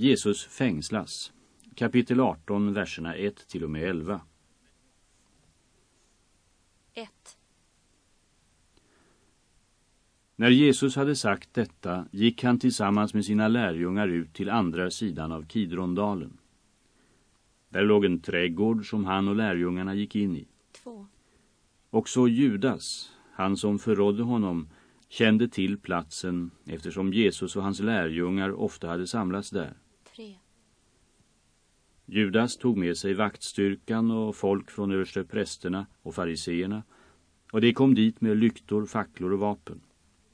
Jesus fängslas. Kapitel 18, verserna 1 till och med 11. 1. När Jesus hade sagt detta gick han tillsammans med sina lärjungar ut till andra sidan av Kidrondalen. Där låg en trädgård som han och lärjungarna gick in i. 2. Också Judas, han som förrådde honom, kände till platsen eftersom Jesus och hans lärjungar ofta hade samlats där. 3. Judas tog med sig vaktstyrkan och folk från överste prästerna och fariseerna och de kom dit med lyktor, facklor och vapen.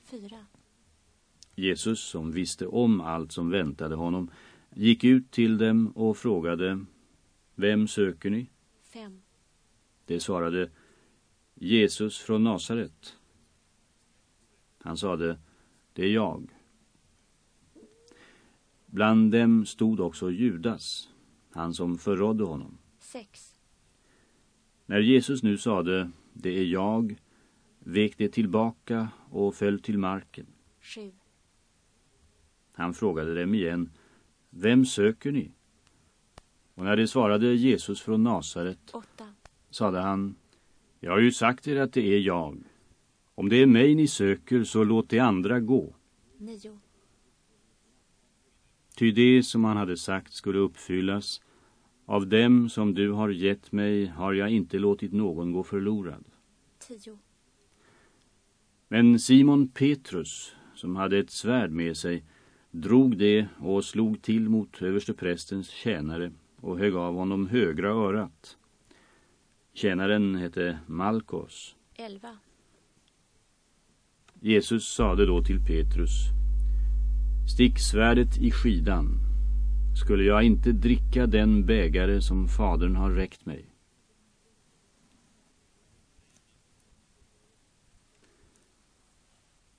4. Jesus, som visste om allt som väntade honom, gick ut till dem och frågade Vem söker ni? 5. Det svarade Jesus från Nasaret. Han sade Det är jag. Bland dem stod också Judas, han som förrådde honom. 6. När Jesus nu sade Det är jag vek det tillbaka och föll till marken. 7. Han frågade dem igen, vem söker ni? Och när de svarade Jesus från Nasaret 8. sade han, jag har ju sagt er att det är jag. Om det är mig ni söker så låt de andra gå. 9. Ty det som han hade sagt skulle uppfyllas. Av dem som du har gett mig har jag inte låtit någon gå förlorad. 10. Men Simon Petrus, som hade ett svärd med sig, drog det och slog till mot översteprästens tjänare och högg av honom högra örat. Tjänaren hette Malkos. 11. Jesus sade då till Petrus, stick svärdet i skidan. Skulle jag inte dricka den bägare som fadern har räckt mig?